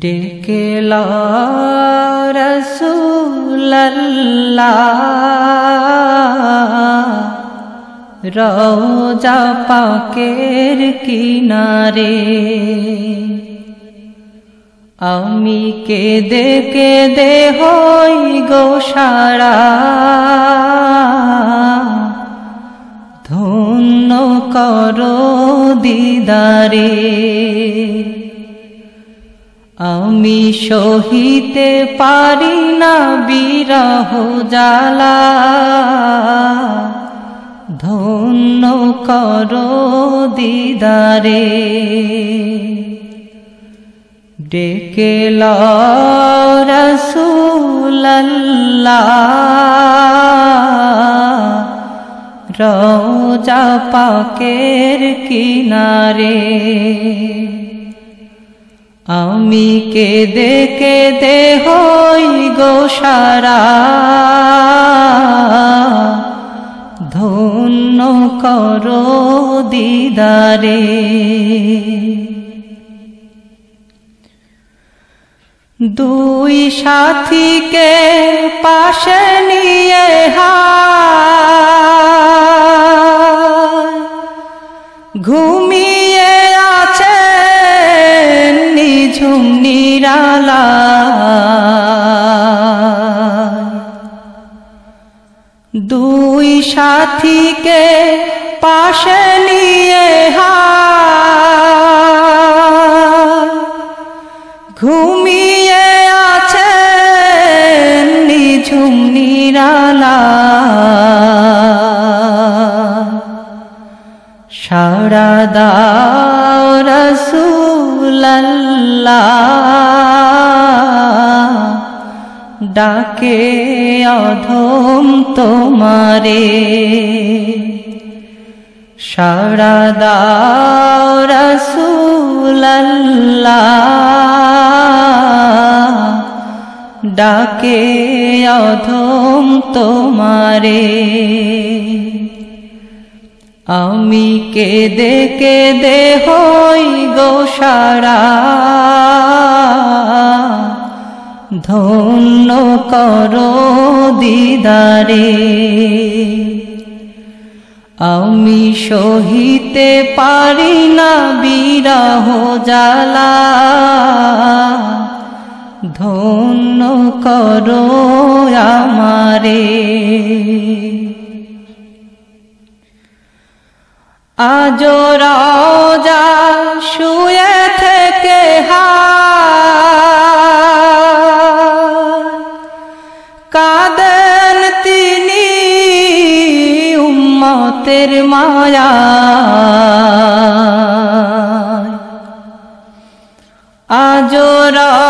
ডেকে রসুল্লাহ রওজা পাকের কিনারে। আমি কেঁদে কেঁদে হই গো সারা। ধন্য করো দিদারে। আমি সহিতে পারি না বিরহ জালা ধন্য করো দিদারে। ডেকে রসুল্লাহ রওজা পাকের কিনারে। আমি কেঁদে কেঁদে হই গো সারা। ধন্য করো দিদারে। দুই সাথীকে পাশে নিয়ে ঘুমিয়ে আছে নিঝুম নিরালা। দুই সাথীকে পাশে নিয়ে ঘুমিয়ে আছে নিঝুম নিরালা। সারা দাও রসুল্লাহ ডাকে অধম তোমারে। সারা দাও রসুল্লাহ ডাকে অধম তোমারে। আমি কেঁদে কেঁদে হই গো সারা। ধন্য করো দিদারে। আমি সহিতে পারি না বিরহ জালা ধন্য করো আমারে। আজ রাজা শুয়ে থেকে কাদেন তিনি উম্মতের মায়া আজ রাজা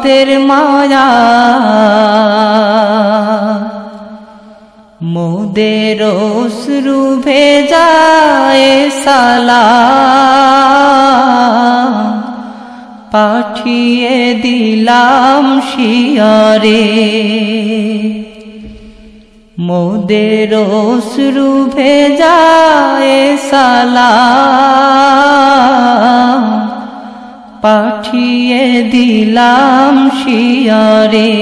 উম্মতের মায়া। মোদের অশ্রু ভেজায় সালা। পাঠিয়ে দিলাম শিয়রে। মোদের অশ্রু ভেজায় সালা। পাঠিয়ে দিলাম শিয়রে।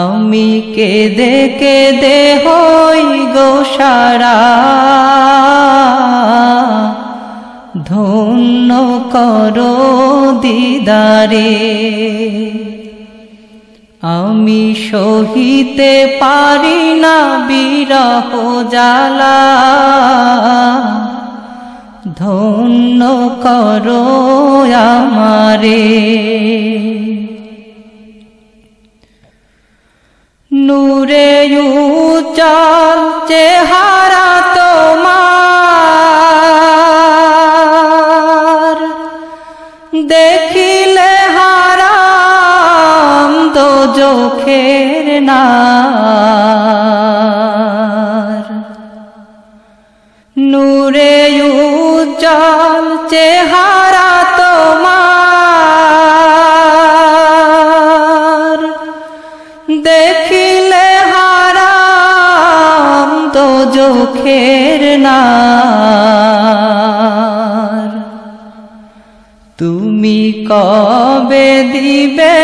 আমি কেঁদে কেঁদে হই গোসারা ধন্য করো দিদারে। আমি সহিতে পারি না বিরহ জালা ধন্য করো আমারে। নূরে চল চেহারা তোমার। দেখিলে হারাম দো চোখের নার উজ্জ্বল চেহারা তোমার। দেখিলে হারাম তো জোখের না তুমি কবে দিবে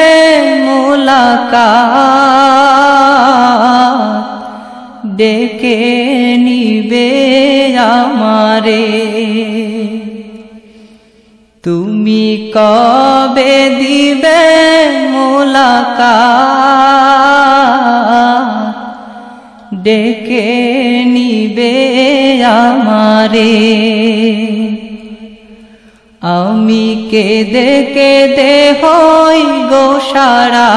মোলাকা ডেকে নিবে আমারে। তুমি কবে দিবে মোলাকা ডেকে নিবে আমারে। আমি কেদে কেদে হই গোসারা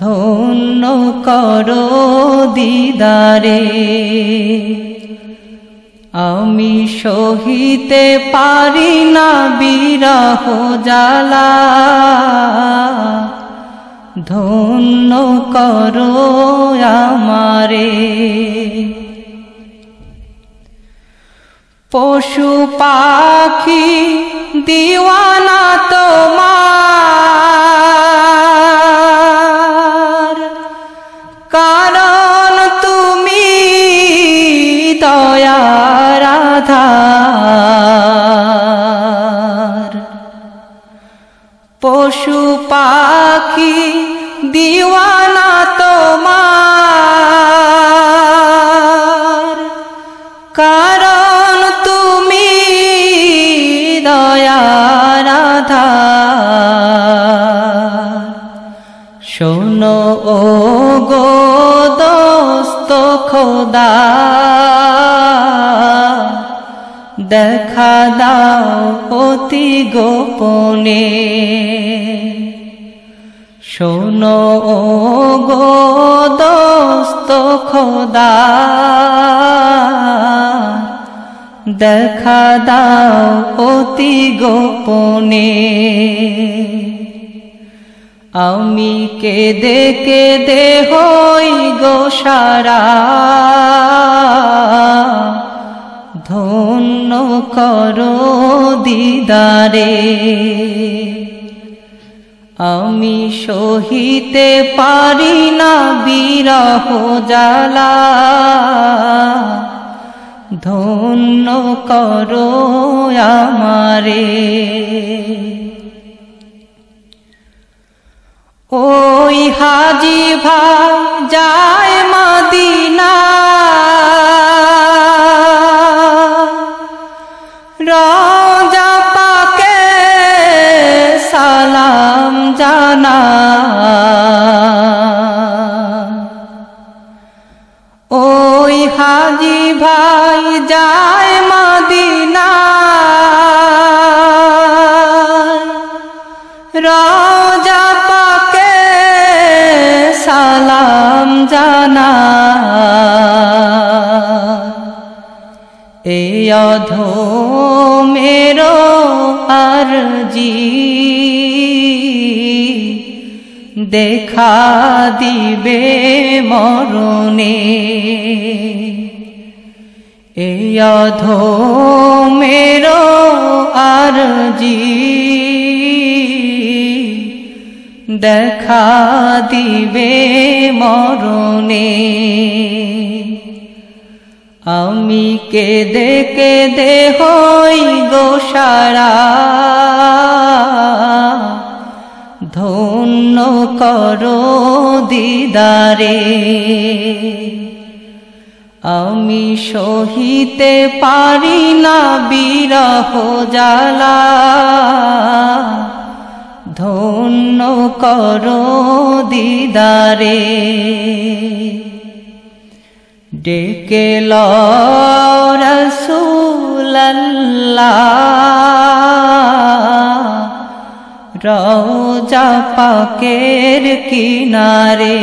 ধন্য করো দিদারে। আমি সহিতে পারি না বিরহ জালা ধন্য করো আমারে। পশু পাখি দিওয়ানা দেখা দাও অতি গোপনে। শোনো গো দোস্ত খোদা, দেখা দাও অতি গোপনে। আমি কেদে কেদে হই গো সারা। ধন্য করো দিদারে। আমি সহিতে পারি না বিরহ জালা ধন্য করো আমারে। ওই হাজি ভাই যায় রাজা পাকে সালাম জানা। ওই হাজি ভাই যায় মদিনা রাজা পাকে সালাম জানা। এ অধো মেরো আরজি। দেখা দিবে মরণে। এ অধো মেরো আরজি। দেখা দিবে মরণে। আমি কেদে কেদে হই গোসারা ধন্য করো দিদারে। আমি সহিতে পারি না বিরহ জালা ধন্য করো দিদারে। ডেকে রওজা পাকের কিনারে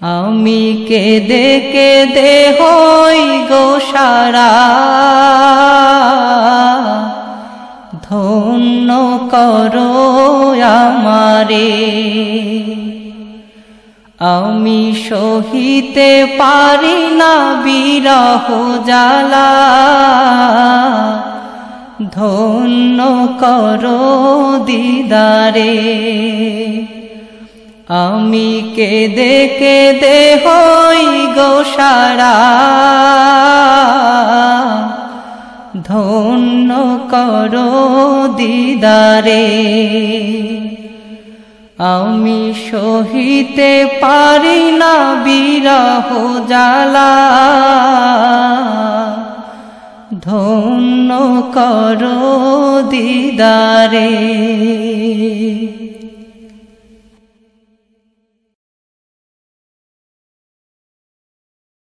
আমি কেদে কেদে হই গো সারা। ধন্য করো আমারে। আমি সহিতে পারি না বিরহ জালা ধন্য করো দিদারে। আমি কেঁদে কেঁদে হই গোসারা ধন্য করো দিদারে। আমি সহিতে পারি না বিরহ জালা ধন্য করো দিদারে।